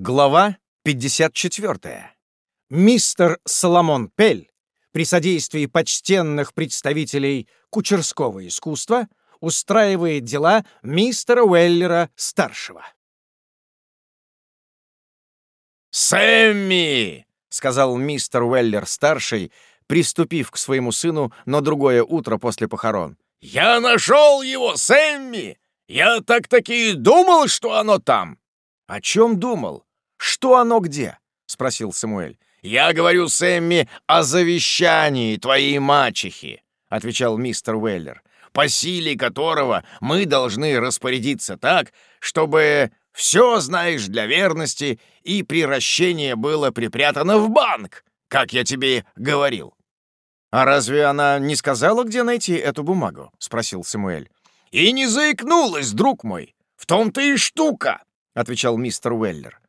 Глава 54. Мистер Соломон Пель при содействии почтенных представителей кучерского искусства устраивает дела мистера Уэллера-старшего. «Сэмми!» — сказал мистер Уэллер-старший, приступив к своему сыну на другое утро после похорон. «Я нашел его, Сэмми! Я так-таки думал, что оно там!» «О чем думал? Что оно где?» — спросил Самуэль. «Я говорю, Сэмми, о завещании твоей мачехи», — отвечал мистер Уэллер, «по силе которого мы должны распорядиться так, чтобы все, знаешь, для верности и приращение было припрятано в банк, как я тебе говорил». «А разве она не сказала, где найти эту бумагу?» — спросил Самуэль. «И не заикнулась, друг мой. В том-то и штука», — отвечал мистер Уэллер.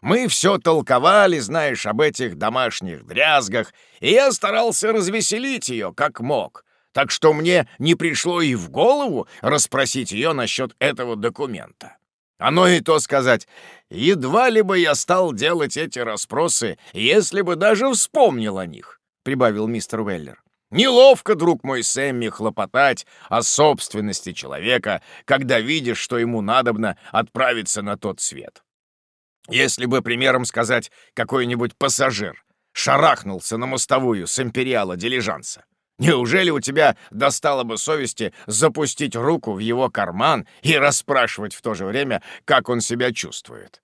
Мы все толковали, знаешь, об этих домашних дрязгах, и я старался развеселить ее, как мог. Так что мне не пришло и в голову расспросить ее насчет этого документа. Оно и то сказать, едва ли бы я стал делать эти расспросы, если бы даже вспомнил о них, — прибавил мистер Уэллер. Неловко, друг мой Сэмми, хлопотать о собственности человека, когда видишь, что ему надобно отправиться на тот свет. Если бы, примером сказать, какой-нибудь пассажир шарахнулся на мостовую с империала дилижанса, неужели у тебя достало бы совести запустить руку в его карман и расспрашивать в то же время, как он себя чувствует?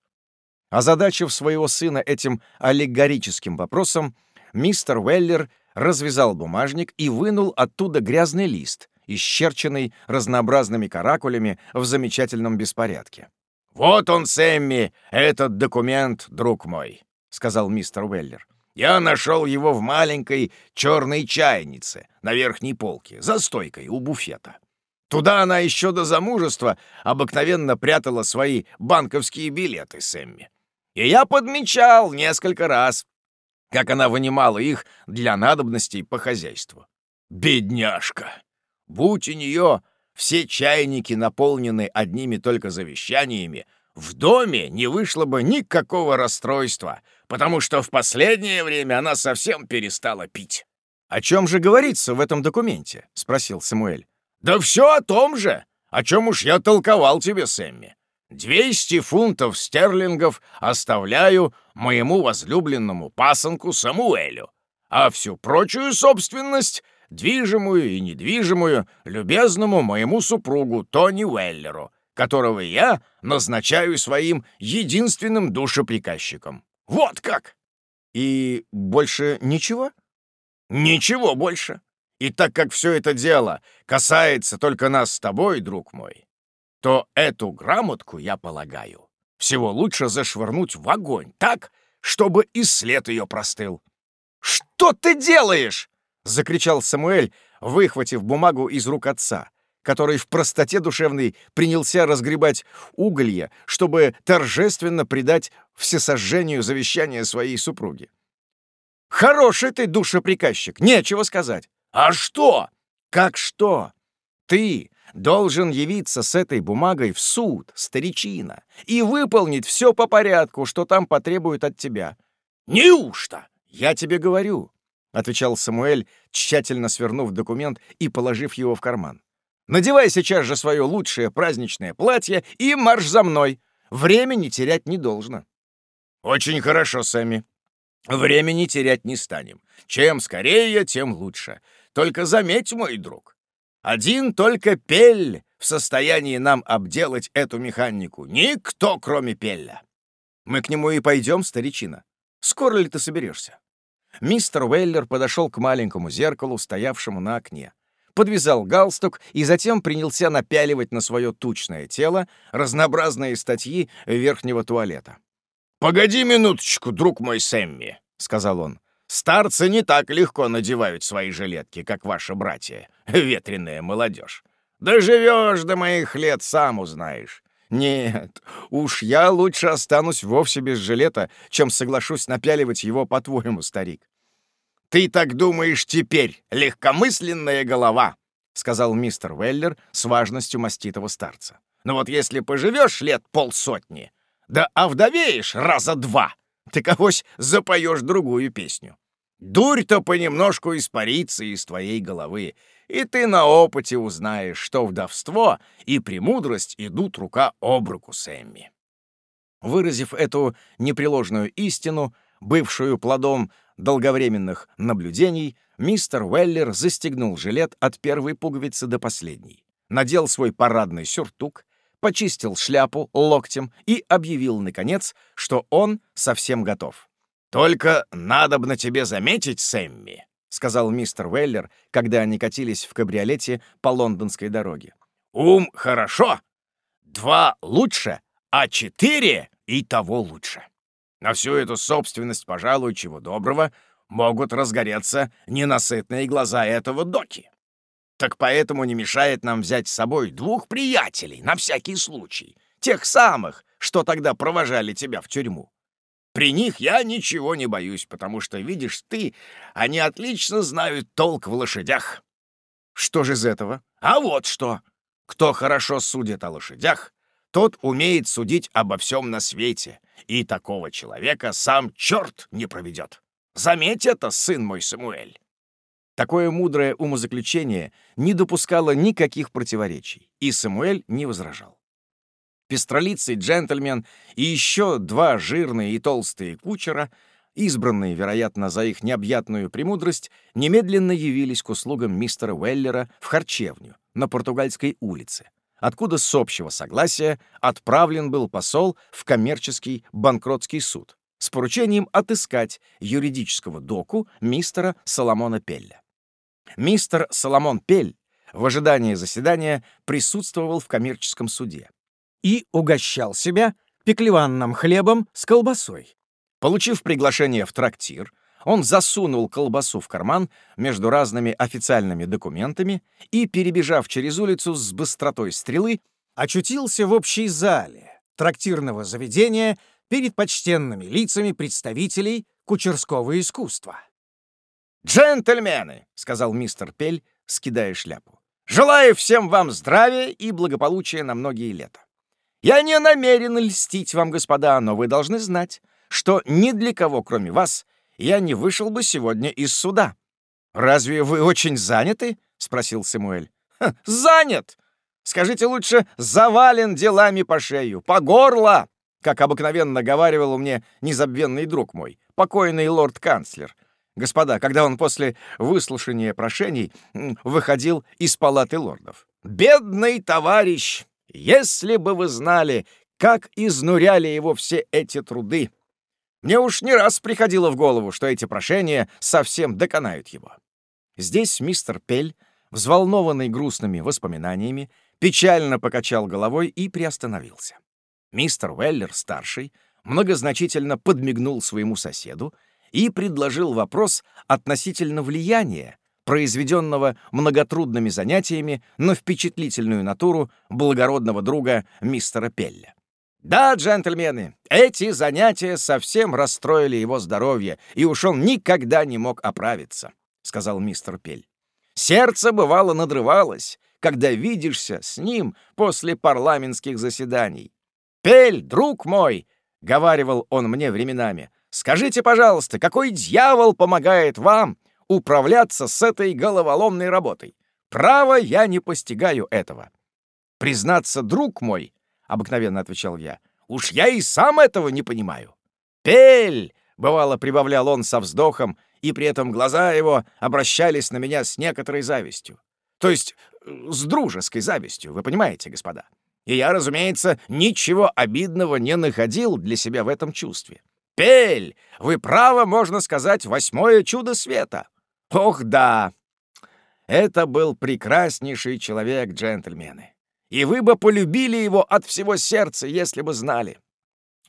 Озадачив своего сына этим аллегорическим вопросом, мистер Уэллер развязал бумажник и вынул оттуда грязный лист, исчерченный разнообразными каракулями в замечательном беспорядке. «Вот он, Сэмми, этот документ, друг мой», — сказал мистер Уэллер. «Я нашел его в маленькой черной чайнице на верхней полке, за стойкой у буфета. Туда она еще до замужества обыкновенно прятала свои банковские билеты, Сэмми. И я подмечал несколько раз, как она вынимала их для надобностей по хозяйству. Бедняжка! Будь у нее все чайники наполнены одними только завещаниями, в доме не вышло бы никакого расстройства, потому что в последнее время она совсем перестала пить. «О чем же говорится в этом документе?» — спросил Самуэль. «Да все о том же, о чем уж я толковал тебе, Сэмми. Двести фунтов стерлингов оставляю моему возлюбленному пасынку Самуэлю, а всю прочую собственность движимую и недвижимую, любезному моему супругу Тони Уэллеру, которого я назначаю своим единственным душеприказчиком. Вот как! И больше ничего? Ничего больше. И так как все это дело касается только нас с тобой, друг мой, то эту грамотку, я полагаю, всего лучше зашвырнуть в огонь так, чтобы и след ее простыл. «Что ты делаешь?» — закричал Самуэль, выхватив бумагу из рук отца, который в простоте душевной принялся разгребать уголья, чтобы торжественно предать всесожжению завещания своей супруги. «Хороший ты душеприказчик, нечего сказать!» «А что?» «Как что? Ты должен явиться с этой бумагой в суд, старичина, и выполнить все по порядку, что там потребуют от тебя». «Неужто?» «Я тебе говорю, отвечал Самуэль, тщательно свернув документ и положив его в карман. «Надевай сейчас же свое лучшее праздничное платье и марш за мной. Времени терять не должно». «Очень хорошо, Сэмми. Времени терять не станем. Чем скорее, тем лучше. Только заметь, мой друг, один только Пель в состоянии нам обделать эту механику. Никто, кроме Пелля. Мы к нему и пойдем, старичина. Скоро ли ты соберешься? Мистер Уэллер подошел к маленькому зеркалу, стоявшему на окне, подвязал галстук и затем принялся напяливать на свое тучное тело разнообразные статьи верхнего туалета. «Погоди минуточку, друг мой Сэмми», — сказал он. «Старцы не так легко надевают свои жилетки, как ваши братья, ветреная молодежь. Доживешь до моих лет, сам узнаешь. Нет, уж я лучше останусь вовсе без жилета, чем соглашусь напяливать его, по-твоему, старик. «Ты так думаешь теперь, легкомысленная голова!» — сказал мистер Веллер с важностью маститого старца. «Но вот если поживешь лет полсотни, Да овдовеешь раза два, ты когось запоешь другую песню. Дурь-то понемножку испарится из твоей головы, и ты на опыте узнаешь, что вдовство и премудрость идут рука об руку Сэмми. Выразив эту непреложную истину, бывшую плодом долговременных наблюдений, мистер Уэллер застегнул жилет от первой пуговицы до последней, надел свой парадный сюртук, почистил шляпу локтем и объявил, наконец, что он совсем готов. «Только надо бы на тебе заметить, Сэмми», — сказал мистер Уэллер, когда они катились в кабриолете по лондонской дороге. «Ум хорошо, два лучше, а четыре и того лучше. На всю эту собственность, пожалуй, чего доброго, могут разгореться ненасытные глаза этого доки. Так поэтому не мешает нам взять с собой двух приятелей на всякий случай, тех самых, что тогда провожали тебя в тюрьму. При них я ничего не боюсь, потому что, видишь ты, они отлично знают толк в лошадях. Что же из этого? А вот что. Кто хорошо судит о лошадях, тот умеет судить обо всем на свете, и такого человека сам черт не проведет. Заметь это, сын мой Самуэль. Такое мудрое умозаключение не допускало никаких противоречий, и Самуэль не возражал. Пестролицый джентльмен и еще два жирные и толстые кучера, избранные, вероятно, за их необъятную премудрость, немедленно явились к услугам мистера Уэллера в харчевню на Португальской улице, откуда с общего согласия отправлен был посол в коммерческий банкротский суд с поручением отыскать юридического доку мистера Соломона Пелля. Мистер Соломон Пель в ожидании заседания присутствовал в коммерческом суде и угощал себя пеклеванным хлебом с колбасой. Получив приглашение в трактир, он засунул колбасу в карман между разными официальными документами и, перебежав через улицу с быстротой стрелы, очутился в общей зале трактирного заведения перед почтенными лицами представителей кучерского искусства. «Джентльмены!» — сказал мистер Пель, скидая шляпу. «Желаю всем вам здравия и благополучия на многие лета. Я не намерен льстить вам, господа, но вы должны знать, что ни для кого, кроме вас, я не вышел бы сегодня из суда. «Разве вы очень заняты?» — спросил Самуэль. «Занят! Скажите лучше, завален делами по шею, по горло!» Как обыкновенно говаривал мне незабвенный друг мой, покойный лорд-канцлер. Господа, когда он после выслушания прошений выходил из палаты лордов. «Бедный товарищ! Если бы вы знали, как изнуряли его все эти труды!» Мне уж не раз приходило в голову, что эти прошения совсем доконают его. Здесь мистер Пель, взволнованный грустными воспоминаниями, печально покачал головой и приостановился. Мистер Уэллер-старший многозначительно подмигнул своему соседу и предложил вопрос относительно влияния, произведенного многотрудными занятиями на впечатлительную натуру благородного друга мистера Пелля. Да, джентльмены, эти занятия совсем расстроили его здоровье, и уж он никогда не мог оправиться, — сказал мистер Пель. Сердце, бывало, надрывалось, когда видишься с ним после парламентских заседаний. «Пель, друг мой!» — говаривал он мне временами. «Скажите, пожалуйста, какой дьявол помогает вам управляться с этой головоломной работой? Право, я не постигаю этого. Признаться, друг мой, — обыкновенно отвечал я. «Уж я и сам этого не понимаю». «Пель!» — бывало прибавлял он со вздохом, и при этом глаза его обращались на меня с некоторой завистью. То есть э, с дружеской завистью, вы понимаете, господа. И я, разумеется, ничего обидного не находил для себя в этом чувстве. «Пель! Вы право, можно сказать, восьмое чудо света!» «Ох, да! Это был прекраснейший человек, джентльмены и вы бы полюбили его от всего сердца, если бы знали.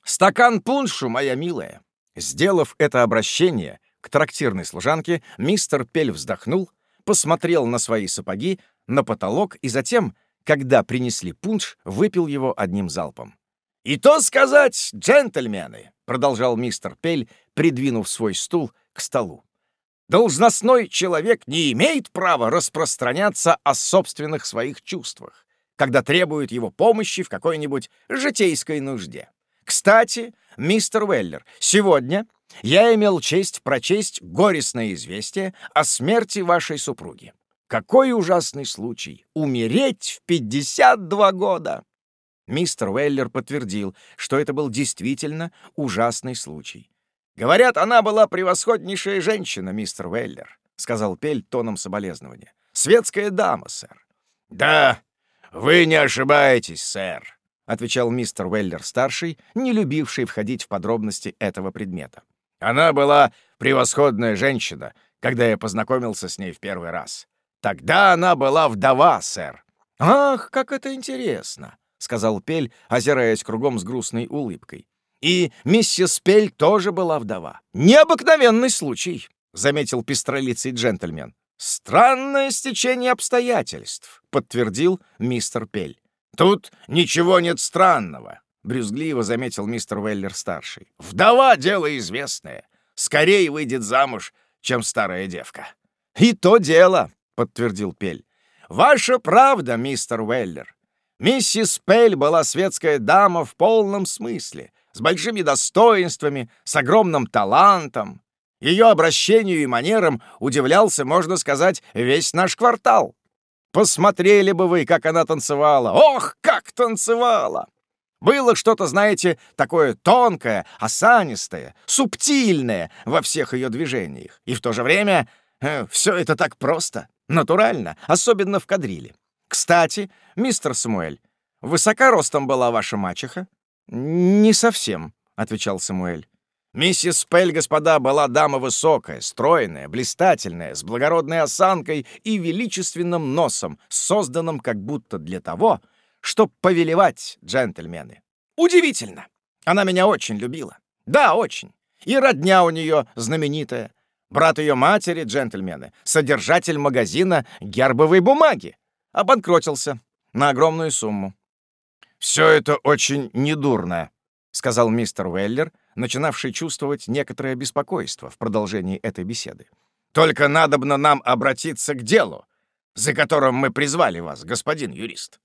Стакан пуншу, моя милая!» Сделав это обращение к трактирной служанке, мистер Пель вздохнул, посмотрел на свои сапоги, на потолок и затем, когда принесли пунш, выпил его одним залпом. «И то сказать, джентльмены!» — продолжал мистер Пель, придвинув свой стул к столу. «Должностной человек не имеет права распространяться о собственных своих чувствах когда требуют его помощи в какой-нибудь житейской нужде. Кстати, мистер Уэллер, сегодня я имел честь прочесть горестное известие о смерти вашей супруги. Какой ужасный случай! Умереть в 52 года!» Мистер Уэллер подтвердил, что это был действительно ужасный случай. «Говорят, она была превосходнейшая женщина, мистер Уэллер», — сказал Пель тоном соболезнования. «Светская дама, сэр». «Да, вы не ошибаетесь, сэр», — отвечал мистер Уэллер-старший, не любивший входить в подробности этого предмета. «Она была превосходная женщина, когда я познакомился с ней в первый раз. Тогда она была вдова, сэр». «Ах, как это интересно!» — сказал Пель, озираясь кругом с грустной улыбкой. «И миссис Пель тоже была вдова. Необыкновенный случай!» — заметил пестролицый джентльмен. «Странное стечение обстоятельств», — подтвердил мистер Пель. «Тут ничего нет странного», — брюзгливо заметил мистер Уэллер-старший. «Вдова — дело известное. Скорее выйдет замуж, чем старая девка». «И то дело», — подтвердил Пель. «Ваша правда, мистер Уэллер. Миссис Пель была светская дама в полном смысле, с большими достоинствами, с огромным талантом. Ее обращению и манерам удивлялся, можно сказать, весь наш квартал. Посмотрели бы вы, как она танцевала. Ох, как танцевала! Было что-то, знаете, такое тонкое, осанистое, субтильное во всех ее движениях. И в то же время э, все это так просто, натурально, особенно в кадриле. Кстати, мистер Самуэль, высока ростом была ваша мачеха? «Не совсем», — отвечал Самуэль. Миссис Пель, господа, была дама высокая, стройная, блистательная, с благородной осанкой и величественным носом, созданным как будто для того, чтобы повелевать, джентльмены. Удивительно! Она меня очень любила. Да, очень. И родня у нее знаменитая. Брат ее матери, джентльмены, содержатель магазина гербовой бумаги, обанкротился на огромную сумму. «Все это очень недурно», — сказал мистер Уэллер, — начинавший чувствовать некоторое беспокойство в продолжении этой беседы. «Только надобно нам обратиться к делу, за которым мы призвали вас, господин юрист».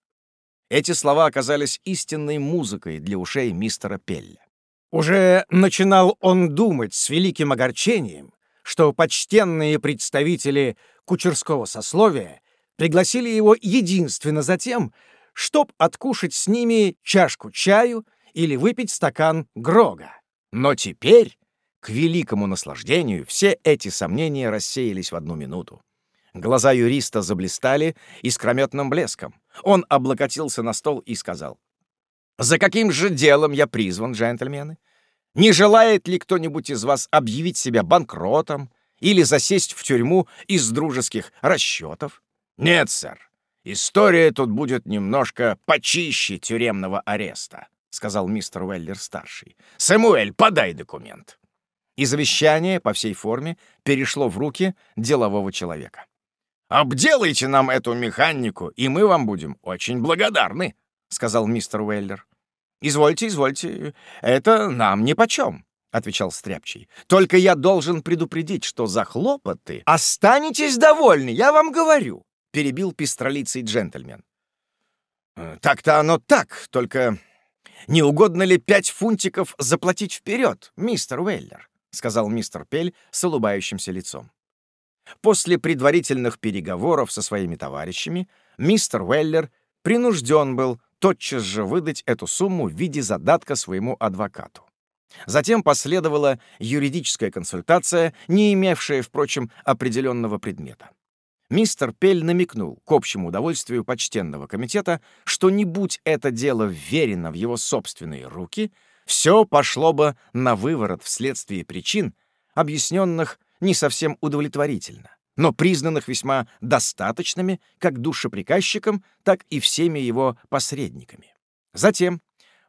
Эти слова оказались истинной музыкой для ушей мистера Пелля. Уже начинал он думать с великим огорчением, что почтенные представители кучерского сословия пригласили его единственно за тем, чтоб откушать с ними чашку чаю или выпить стакан грога. Но теперь, к великому наслаждению, все эти сомнения рассеялись в одну минуту. Глаза юриста заблистали искрометным блеском. Он облокотился на стол и сказал, «За каким же делом я призван, джентльмены? Не желает ли кто-нибудь из вас объявить себя банкротом или засесть в тюрьму из дружеских расчетов?» «Нет, сэр. История тут будет немножко почище тюремного ареста. — сказал мистер Уэллер-старший. «Сэмуэль, подай документ». И завещание по всей форме перешло в руки делового человека. «Обделайте нам эту механику, и мы вам будем очень благодарны», — сказал мистер Уэллер. «Извольте, извольте, это нам нипочем», — отвечал Стряпчий. «Только я должен предупредить, что за хлопоты...» «Останетесь довольны, я вам говорю», — перебил пестролицый джентльмен. «Э, «Так-то оно так, только не угодно ли пять фунтиков заплатить вперед, мистер Уэллер?» — сказал мистер Пель с улыбающимся лицом. После предварительных переговоров со своими товарищами мистер Уэллер принужден был тотчас же выдать эту сумму в виде задатка своему адвокату. Затем последовала юридическая консультация, не имевшая, впрочем, определенного предмета мистер Пель намекнул к общему удовольствию почтенного комитета, что не будь это дело вверено в его собственные руки, все пошло бы на выворот вследствие причин, объясненных не совсем удовлетворительно, но признанных весьма достаточными как душеприказчиком, так и всеми его посредниками. Затем,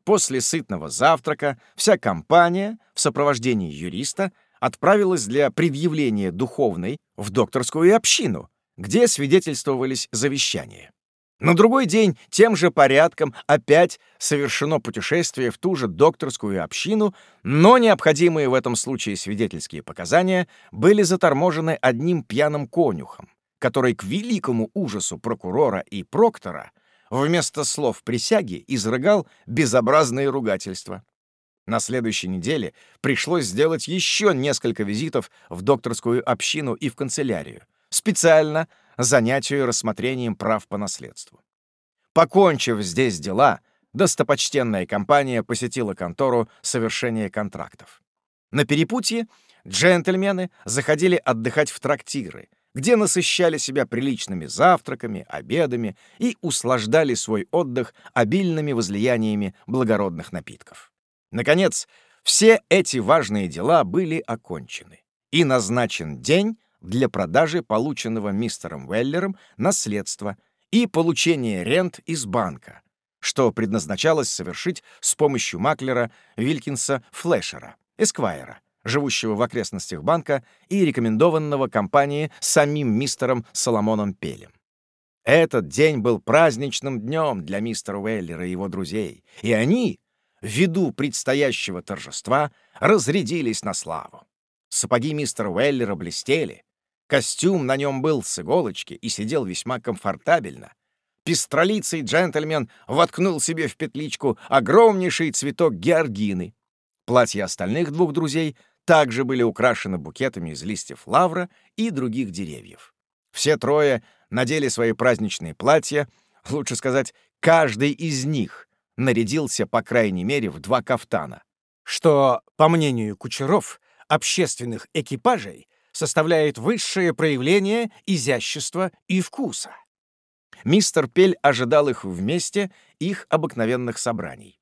после сытного завтрака, вся компания в сопровождении юриста отправилась для предъявления духовной в докторскую общину, где свидетельствовались завещания. На другой день тем же порядком опять совершено путешествие в ту же докторскую общину, но необходимые в этом случае свидетельские показания были заторможены одним пьяным конюхом, который к великому ужасу прокурора и проктора вместо слов присяги изрыгал безобразные ругательства. На следующей неделе пришлось сделать еще несколько визитов в докторскую общину и в канцелярию, специально занятию рассмотрением прав по наследству. Покончив здесь дела, достопочтенная компания посетила контору совершения контрактов. На перепутье джентльмены заходили отдыхать в трактиры, где насыщали себя приличными завтраками, обедами и услаждали свой отдых обильными возлияниями благородных напитков. Наконец, все эти важные дела были окончены, и назначен день для продажи полученного мистером Веллером наследства и получения рент из банка, что предназначалось совершить с помощью маклера Вилькинса Флешера, эсквайра, живущего в окрестностях банка и рекомендованного компании самим мистером Соломоном Пелем. Этот день был праздничным днем для мистера Уэллера и его друзей, и они, ввиду предстоящего торжества, разрядились на славу. Сапоги мистера Уэллера блестели, костюм на нем был с иголочки и сидел весьма комфортабельно. Пестролицый джентльмен воткнул себе в петличку огромнейший цветок георгины. Платья остальных двух друзей также были украшены букетами из листьев лавра и других деревьев. Все трое надели свои праздничные платья, лучше сказать, каждый из них нарядился, по крайней мере, в два кафтана, что, по мнению кучеров, общественных экипажей составляет высшее проявление изящества и вкуса. Мистер Пель ожидал их вместе их обыкновенных собраний.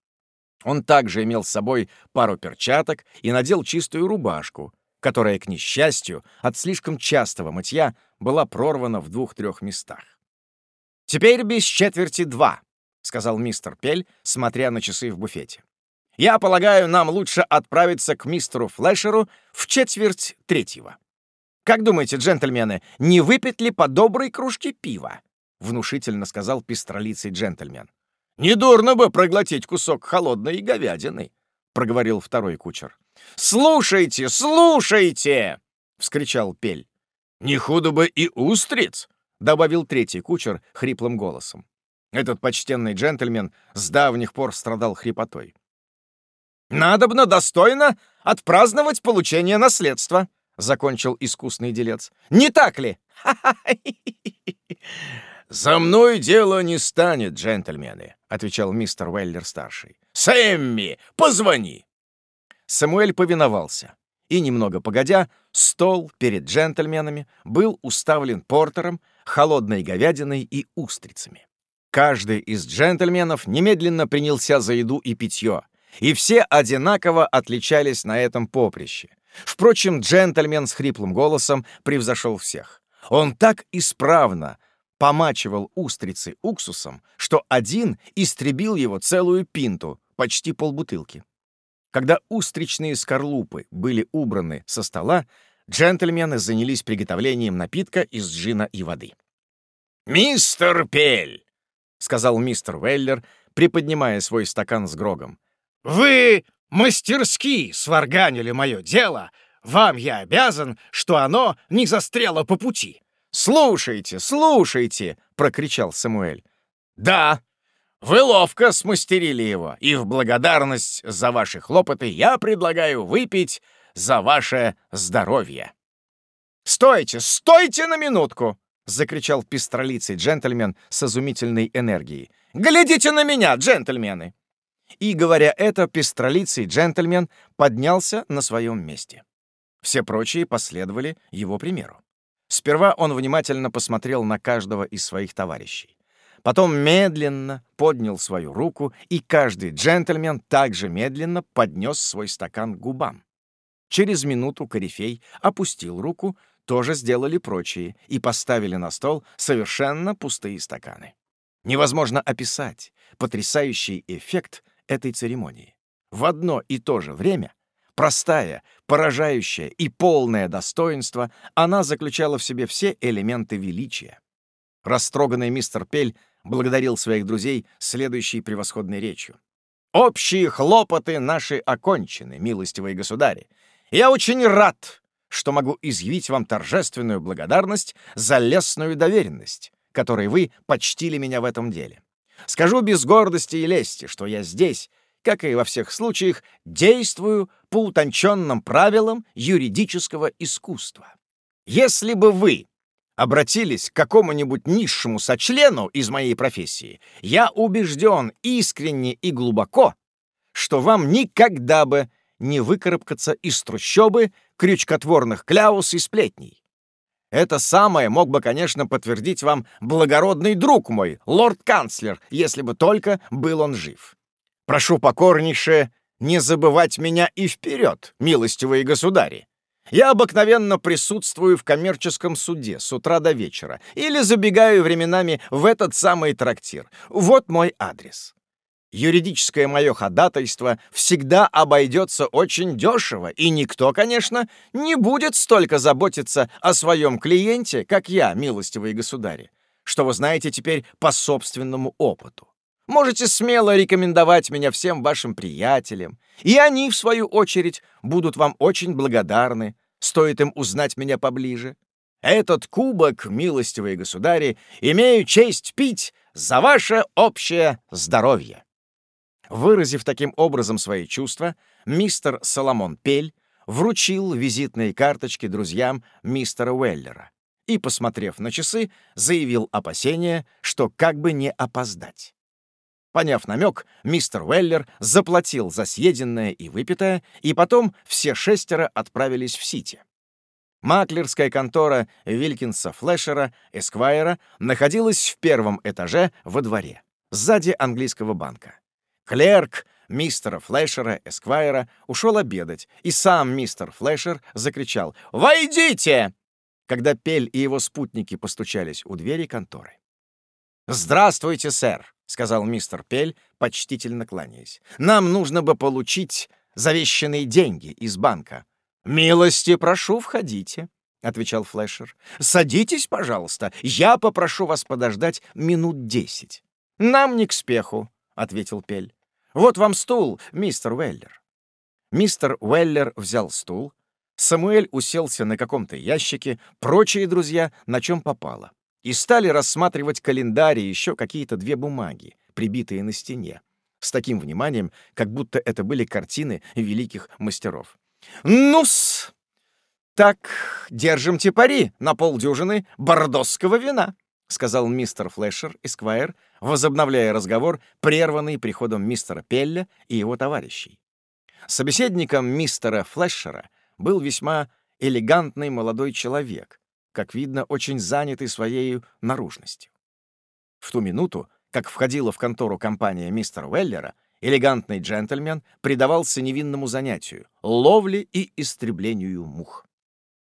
Он также имел с собой пару перчаток и надел чистую рубашку, которая, к несчастью, от слишком частого мытья была прорвана в двух-трех местах. «Теперь без четверти два», — сказал мистер Пель, смотря на часы в буфете. «Я полагаю, нам лучше отправиться к мистеру Флешеру в четверть третьего. Как думаете, джентльмены, не выпить ли по доброй кружке пива?» — внушительно сказал пестролицый джентльмен. «Недурно бы проглотить кусок холодной говядины», — проговорил второй кучер. «Слушайте, слушайте!» — вскричал Пель. «Не худо бы и устриц!» — добавил третий кучер хриплым голосом. Этот почтенный джентльмен с давних пор страдал хрипотой. «Надобно достойно отпраздновать получение наследства», — закончил искусный делец. «Не так ли?» «За мной дело не станет, джентльмены», — отвечал мистер Уэллер-старший. «Сэмми, позвони!» Самуэль повиновался, и, немного погодя, стол перед джентльменами был уставлен портером, холодной говядиной и устрицами. Каждый из джентльменов немедленно принялся за еду и питье, и все одинаково отличались на этом поприще. Впрочем, джентльмен с хриплым голосом превзошел всех. Он так исправно помачивал устрицы уксусом, что один истребил его целую пинту, почти полбутылки. Когда устричные скорлупы были убраны со стола, джентльмены занялись приготовлением напитка из джина и воды. «Мистер Пель!» — сказал мистер Веллер, приподнимая свой стакан с Грогом. «Вы мастерски сварганили мое дело. Вам я обязан, что оно не застряло по пути. «Слушайте, слушайте!» — прокричал Самуэль. «Да, вы ловко смастерили его, и в благодарность за ваши хлопоты я предлагаю выпить за ваше здоровье». «Стойте, стойте на минутку!» — закричал пестролицый джентльмен с изумительной энергией. «Глядите на меня, джентльмены!» И, говоря это, пестролицый джентльмен поднялся на своем месте. Все прочие последовали его примеру. Сперва он внимательно посмотрел на каждого из своих товарищей. Потом медленно поднял свою руку, и каждый джентльмен также медленно поднес свой стакан к губам. Через минуту корифей опустил руку, тоже сделали прочие и поставили на стол совершенно пустые стаканы. Невозможно описать потрясающий эффект этой церемонии. В одно и то же время Простая, поражающая и полное достоинство, она заключала в себе все элементы величия. Растроганный мистер Пель благодарил своих друзей следующей превосходной речью. «Общие хлопоты наши окончены, милостивые государи. Я очень рад, что могу изъявить вам торжественную благодарность за лестную доверенность, которой вы почтили меня в этом деле. Скажу без гордости и лести, что я здесь как и во всех случаях, действую по утонченным правилам юридического искусства. Если бы вы обратились к какому-нибудь низшему сочлену из моей профессии, я убежден искренне и глубоко, что вам никогда бы не выкарабкаться из трущобы крючкотворных кляус и сплетней. Это самое мог бы, конечно, подтвердить вам благородный друг мой, лорд-канцлер, если бы только был он жив. Прошу покорнейше не забывать меня и вперед, милостивые государи. Я обыкновенно присутствую в коммерческом суде с утра до вечера или забегаю временами в этот самый трактир. Вот мой адрес. Юридическое мое ходатайство всегда обойдется очень дешево, и никто, конечно, не будет столько заботиться о своем клиенте, как я, милостивые государи, что вы знаете теперь по собственному опыту. Можете смело рекомендовать меня всем вашим приятелям, и они, в свою очередь, будут вам очень благодарны, стоит им узнать меня поближе. Этот кубок, милостивые государи, имею честь пить за ваше общее здоровье. Выразив таким образом свои чувства, мистер Соломон Пель вручил визитные карточки друзьям мистера Уэллера и, посмотрев на часы, заявил опасение, что как бы не опоздать. Поняв намек, мистер Уэллер заплатил за съеденное и выпитое, и потом все шестеро отправились в Сити. Маклерская контора Вилькинса Флешера, Эсквайра, находилась в первом этаже во дворе, сзади английского банка. Клерк мистера Флешера, Эсквайра, ушел обедать, и сам мистер Флешер закричал «Войдите!», когда Пель и его спутники постучались у двери конторы. «Здравствуйте, сэр!» — сказал мистер Пель, почтительно кланяясь. «Нам нужно бы получить завещанные деньги из банка». «Милости прошу, входите», — отвечал Флешер. «Садитесь, пожалуйста. Я попрошу вас подождать минут десять». «Нам не к спеху», — ответил Пель. «Вот вам стул, мистер Уэллер». Мистер Уэллер взял стул, Самуэль уселся на каком-то ящике, прочие друзья на чем попало и стали рассматривать календарь и еще какие-то две бумаги, прибитые на стене, с таким вниманием, как будто это были картины великих мастеров. «Ну-с! Так, держимте пари на полдюжины бордосского вина», — сказал мистер Флешер Эсквайр, возобновляя разговор, прерванный приходом мистера Пелля и его товарищей. Собеседником мистера Флешера был весьма элегантный молодой человек, как видно, очень занятый своей наружностью. В ту минуту, как входила в контору компания мистера Уэллера, элегантный джентльмен предавался невинному занятию — ловле и истреблению мух.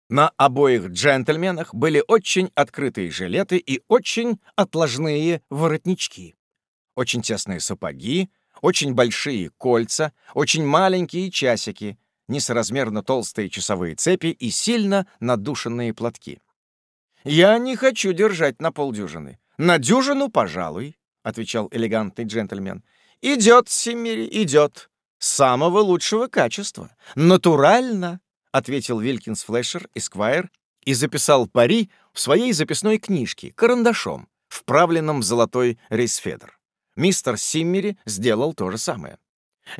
На обоих джентльменах были очень открытые жилеты и очень отложные воротнички, очень тесные сапоги, очень большие кольца, очень маленькие часики, несоразмерно толстые часовые цепи и сильно надушенные платки. «Я не хочу держать на полдюжины. На дюжину, пожалуй», — отвечал элегантный джентльмен. «Идет, Симмери, идет. Самого лучшего качества. Натурально», — ответил Вилкинс Флешер, Эсквайр, и записал пари в своей записной книжке карандашом, вправленном в золотой рейсфедер. Мистер Симмери сделал то же самое.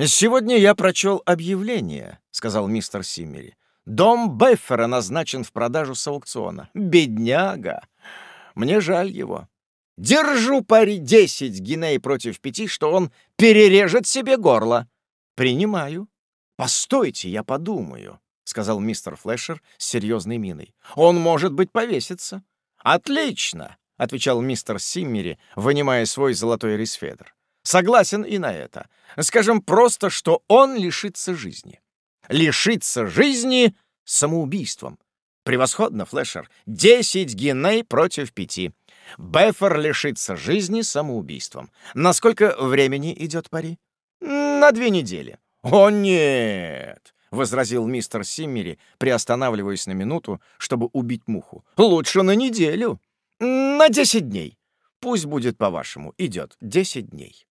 «Сегодня я прочел объявление», — сказал мистер Симмери. Дом Беффера назначен в продажу с аукциона. Бедняга! Мне жаль его. Держу пари десять гиней против пяти, что он перережет себе горло. Принимаю. Постойте, я подумаю, — сказал мистер Флешер с серьезной миной. Он, может быть, повесится. Отлично, — отвечал мистер Симмери, вынимая свой золотой рисфедер. Согласен и на это. Скажем просто, что он лишится жизни лишиться жизни самоубийством. Превосходно, Флешер. Десять геней против пяти. Беффер лишится жизни самоубийством. На сколько времени идет пари? На две недели. О, нет! — возразил мистер Симмери, приостанавливаясь на минуту, чтобы убить муху. «Лучше на неделю. На десять дней. Пусть будет по-вашему. Идет десять дней».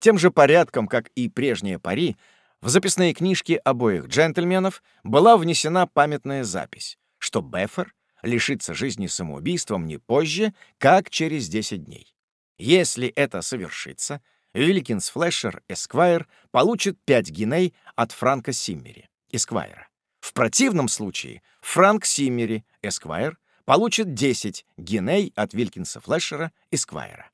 Тем же порядком, как и прежние пари, в записные книжки обоих джентльменов была внесена памятная запись, что Беффер лишится жизни самоубийством не позже, как через 10 дней. Если это совершится, Вилкинс Флешер, Эсквайр, получит 5 гиней от Франка Симмери, Эсквайра. В противном случае Франк Симмери, Эсквайр, получит 10 гиней от Вилкинса Флешера, Эсквайра.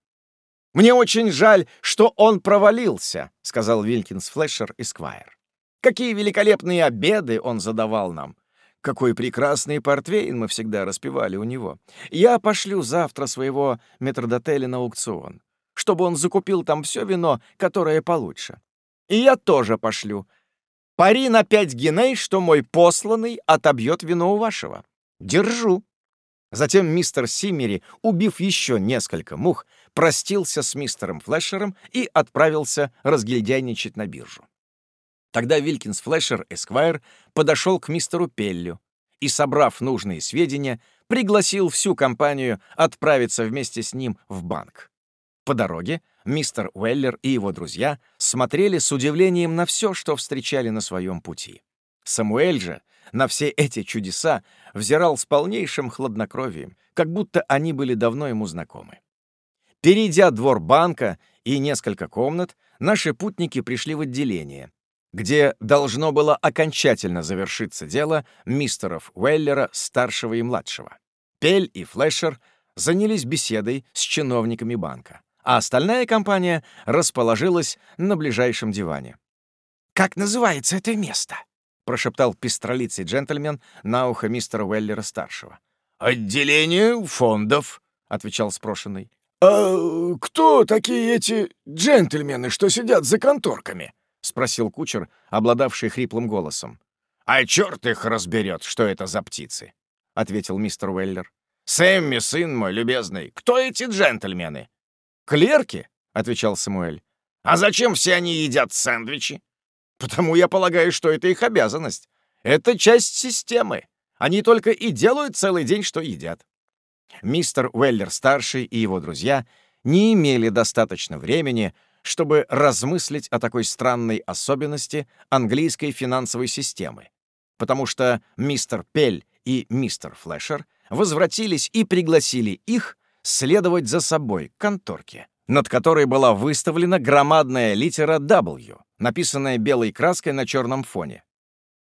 «Мне очень жаль, что он провалился», — сказал Вилкинс Флешер, Эсквайр. «Какие великолепные обеды он задавал нам! Какой прекрасный портвейн мы всегда распевали у него. Я пошлю завтра своего метрдотеля на аукцион, чтобы он закупил там все вино, которое получше. И я тоже пошлю. Пари на пять геней, что мой посланный отобьет вино у вашего. Держу. Затем мистер Симмери, убив еще несколько мух, простился с мистером Флешером и отправился разгильдяйничать на биржу. Тогда Вилкинс Флешер Эсквайр подошел к мистеру Пеллю и, собрав нужные сведения, пригласил всю компанию отправиться вместе с ним в банк. По дороге мистер Уэллер и его друзья смотрели с удивлением на все, что встречали на своем пути. Самуэль же на все эти чудеса взирал с полнейшим хладнокровием, как будто они были давно ему знакомы. Перейдя двор банка и несколько комнат, наши путники пришли в отделение, где должно было окончательно завершиться дело мистеров Уэллера, старшего и младшего. Пель и Флешер занялись беседой с чиновниками банка, а остальная компания расположилась на ближайшем диване. «Как называется это место?» — прошептал пестролицый джентльмен на ухо мистера Уэллера-старшего. «Отделение фондов», — отвечал спрошенный. «А кто такие эти джентльмены, что сидят за конторками?» — спросил кучер, обладавший хриплым голосом. «А черт их разберет, что это за птицы!» — ответил мистер Уэллер. «Сэмми, сын мой любезный, кто эти джентльмены?» «Клерки», — отвечал Самуэль. «А зачем все они едят сэндвичи?» «Потому я полагаю, что это их обязанность. Это часть системы. Они только и делают целый день, что едят». Мистер Уэллер-старший и его друзья не имели достаточно времени, чтобы размыслить о такой странной особенности английской финансовой системы, потому что мистер Пель и мистер Флешер возвратились и пригласили их следовать за собой к конторке, над которой была выставлена громадная литера W, написанная белой краской на черном фоне.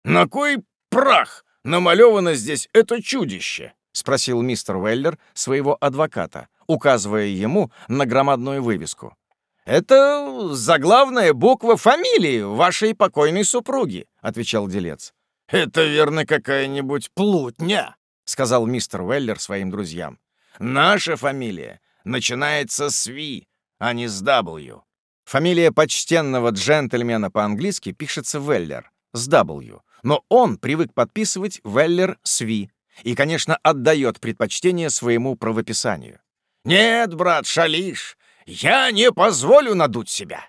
«На кой прах намалевано здесь это чудище?» — спросил мистер Уэллер своего адвоката, указывая ему на громадную вывеску. «Это заглавная буква фамилии вашей покойной супруги», — отвечал делец. «Это, верно, какая-нибудь плутня», — сказал мистер Уэллер своим друзьям. «Наша фамилия начинается с Ви, а не с W». Фамилия почтенного джентльмена по-английски пишется Веллер, с W, но он привык подписывать Веллер с Ви и, конечно, отдает предпочтение своему правописанию. «Нет, брат, шалишь, я не позволю надуть себя!»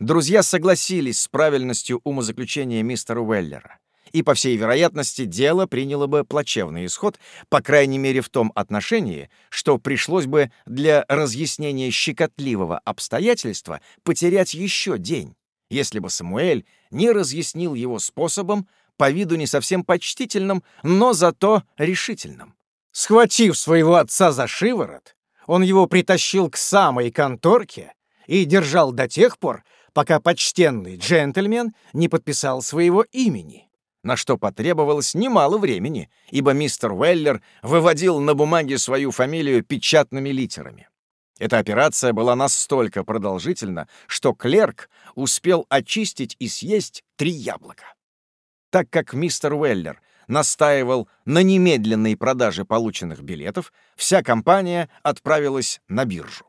Друзья согласились с правильностью умозаключения мистера Уэллера, и, по всей вероятности, дело приняло бы плачевный исход, по крайней мере в том отношении, что пришлось бы для разъяснения щекотливого обстоятельства потерять еще день, если бы Самуэль не разъяснил его способом, по виду не совсем почтительным, но зато решительным. Схватив своего отца за шиворот, он его притащил к самой конторке и держал до тех пор, пока почтенный джентльмен не подписал своего имени, на что потребовалось немало времени, ибо мистер Уэллер выводил на бумаге свою фамилию печатными литерами. Эта операция была настолько продолжительна, что клерк успел очистить и съесть три яблока. Так как мистер Уэллер настаивал на немедленной продаже полученных билетов, вся компания отправилась на биржу.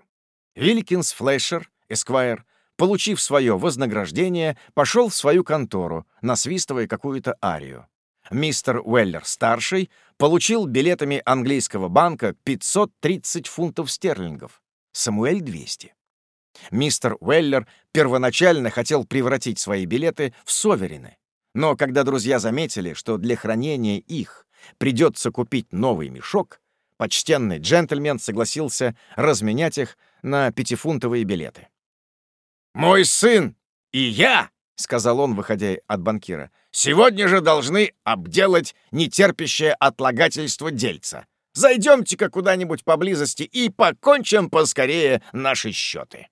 Вилкинс Флешер, Эсквайр, получив свое вознаграждение, пошел в свою контору, насвистывая какую-то арию. Мистер Уэллер-старший получил билетами английского банка 530 фунтов стерлингов, Самуэль — 200. Мистер Уэллер первоначально хотел превратить свои билеты в соверены, но когда друзья заметили, что для хранения их придется купить новый мешок, почтенный джентльмен согласился разменять их на пятифунтовые билеты. «Мой сын и я», — сказал он, выходя от банкира, «сегодня же должны обделать нетерпящее отлагательство дельца. Зайдемте-ка куда-нибудь поблизости и покончим поскорее наши счеты».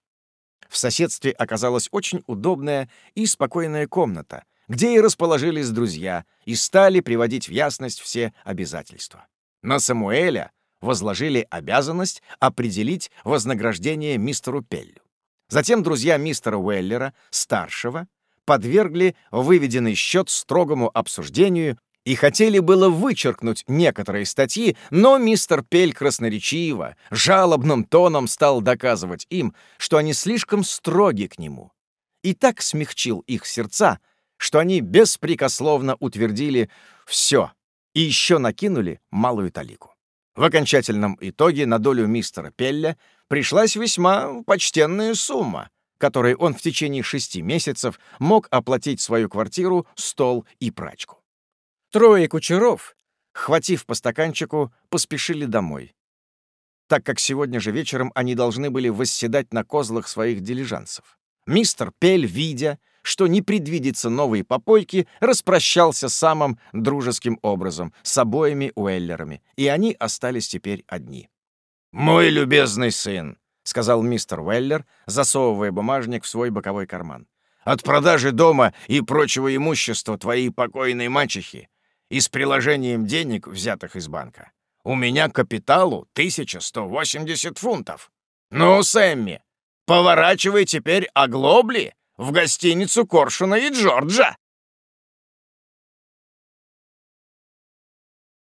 в соседстве оказалась очень удобная и спокойная комната, где и расположились друзья и стали приводить в ясность все обязательства. На Самуэля возложили обязанность определить вознаграждение мистеру Пеллю. Затем друзья мистера Уэллера, старшего, подвергли выведенный счет строгому обсуждению и хотели было вычеркнуть некоторые статьи, но мистер Пель красноречиво, жалобным тоном стал доказывать им, что они слишком строги к нему. И так смягчил их сердца, что они беспрекословно утвердили все и еще накинули малую талику. В окончательном итоге на долю мистера Пелля пришлась весьма почтенная сумма, которой он в течение шести месяцев мог оплатить свою квартиру, стол и прачку. Трое кучеров, хватив по стаканчику, поспешили домой, так как сегодня же вечером они должны были восседать на козлах своих дилижансов. Мистер Пель, видя, что не предвидится новые попойки, распрощался самым дружеским образом с обоими Уэллерами, и они остались теперь одни. «Мой любезный сын», — сказал мистер Уэллер, засовывая бумажник в свой боковой карман, «от продажи дома и прочего имущества твоей покойной мачехи и с приложением денег, взятых из банка. У меня капиталу 1180 фунтов. Ну, Сэмми, поворачивай теперь оглобли в гостиницу Коршуна и Джорджа.